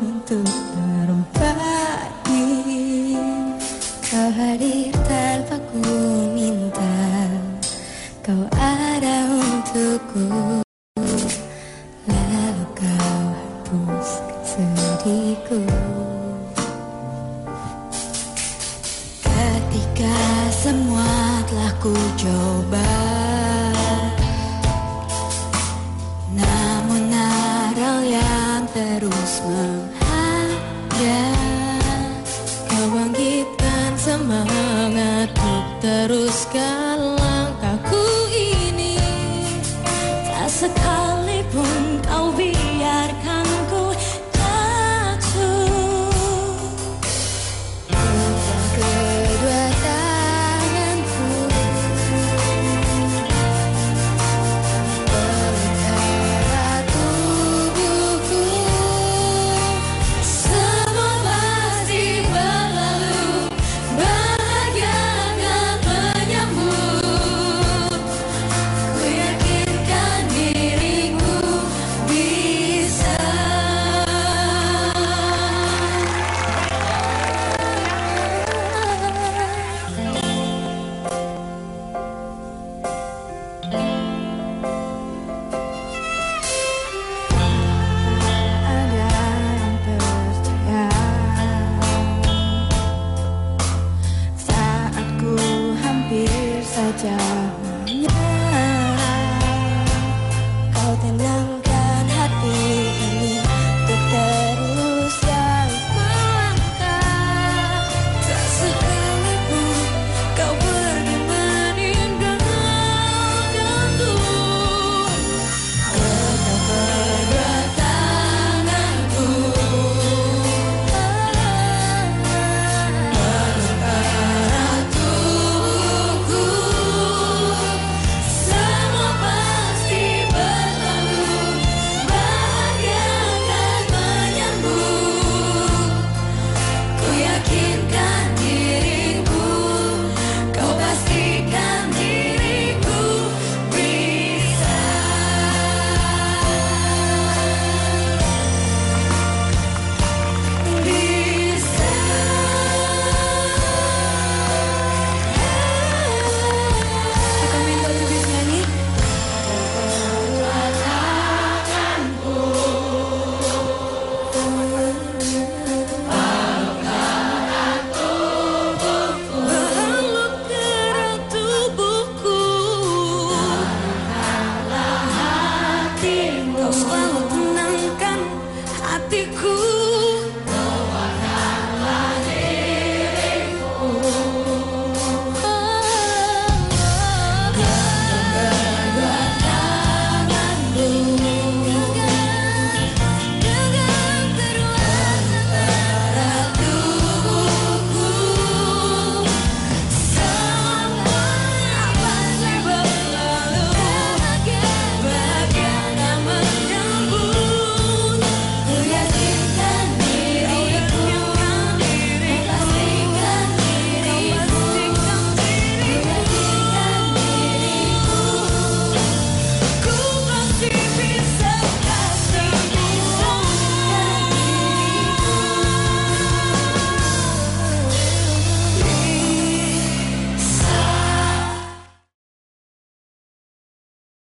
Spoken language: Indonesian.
untuk berbagi Kau hadir tanpa ku minta Kau ada untukku. Lalu kau hapus sedihku. Ketika semua telah ku coba terus menghadap Kau bangkitkan semangat untuk ti cura.